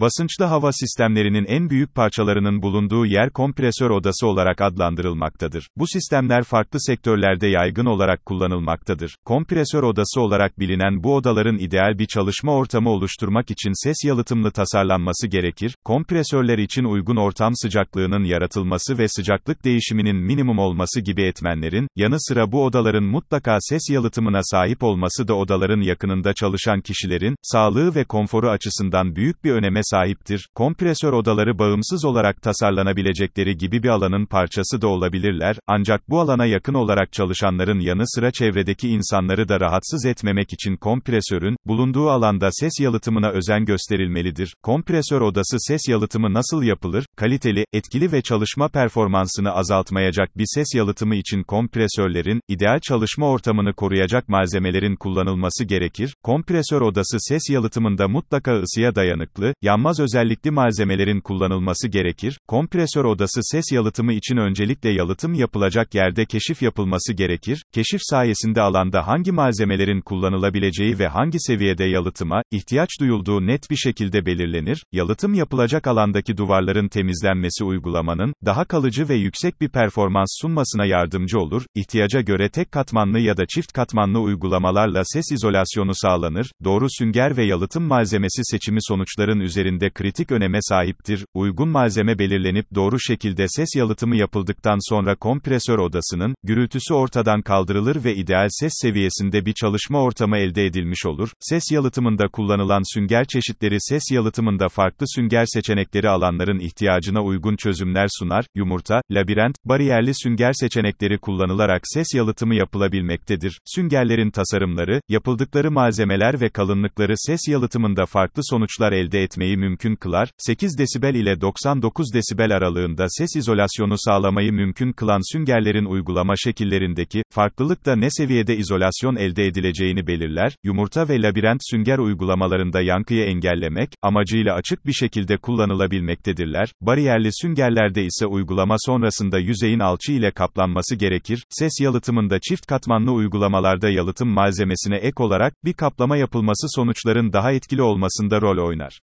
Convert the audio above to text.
Basınçlı hava sistemlerinin en büyük parçalarının bulunduğu yer kompresör odası olarak adlandırılmaktadır. Bu sistemler farklı sektörlerde yaygın olarak kullanılmaktadır. Kompresör odası olarak bilinen bu odaların ideal bir çalışma ortamı oluşturmak için ses yalıtımlı tasarlanması gerekir. Kompresörler için uygun ortam sıcaklığının yaratılması ve sıcaklık değişiminin minimum olması gibi etmenlerin, yanı sıra bu odaların mutlaka ses yalıtımına sahip olması da odaların yakınında çalışan kişilerin, sağlığı ve konforu açısından büyük bir öneme sahiptir. Kompresör odaları bağımsız olarak tasarlanabilecekleri gibi bir alanın parçası da olabilirler, ancak bu alana yakın olarak çalışanların yanı sıra çevredeki insanları da rahatsız etmemek için kompresörün, bulunduğu alanda ses yalıtımına özen gösterilmelidir. Kompresör odası ses yalıtımı nasıl yapılır? Kaliteli, etkili ve çalışma performansını azaltmayacak bir ses yalıtımı için kompresörlerin, ideal çalışma ortamını koruyacak malzemelerin kullanılması gerekir. Kompresör odası ses yalıtımında mutlaka ısıya dayanıklı, yanmaz özellikli malzemelerin kullanılması gerekir. Kompresör odası ses yalıtımı için öncelikle yalıtım yapılacak yerde keşif yapılması gerekir. Keşif sayesinde alanda hangi malzemelerin kullanılabileceği ve hangi seviyede yalıtıma ihtiyaç duyulduğu net bir şekilde belirlenir. Yalıtım yapılacak alandaki duvarların temizlenmesi uygulamanın daha kalıcı ve yüksek bir performans sunmasına yardımcı olur. İhtiyaca göre tek katmanlı ya da çift katmanlı uygulamalarla ses izolasyonu sağlanır. Doğru sünger ve yalıtım malzemesi seçimi sonuçların üzerinde kritik öneme sahiptir. Uygun malzeme belirlenip doğru şekilde ses yalıtımı yapıldıktan sonra kompresör odasının gürültüsü ortadan kaldırılır ve ideal ses seviyesinde bir çalışma ortamı elde edilmiş olur. Ses yalıtımında kullanılan sünger çeşitleri ses yalıtımında farklı sünger seçenekleri alanların ihtiyacına uygun çözümler sunar. Yumurta, labirent, bariyerli sünger seçenekleri kullanılarak ses yalıtımı yapılabilmektedir. Süngerlerin tasarımları, yapıldıkları malzemeler ve kalınlıkları ses yalıtımında farklı sonuçlar elde etmeyi mümkün kılar. 8 desibel ile 99 desibel aralığında ses izolasyonu sağlamayı mümkün kılan süngerlerin uygulama şekillerindeki farklılık da ne seviyede izolasyon elde edileceğini belirler. Yumurta ve labirent sünger uygulamalarında yankıyı engellemek amacıyla açık bir şekilde kullanılabilmektedirler. Bariyerli süngerlerde ise uygulama sonrasında yüzeyin alçı ile kaplanması gerekir. Ses yalıtımında çift katmanlı uygulamalarda yalıtım malzemesine ek olarak bir kaplama yapılması sonuçların daha etkili olmasında rol oynar.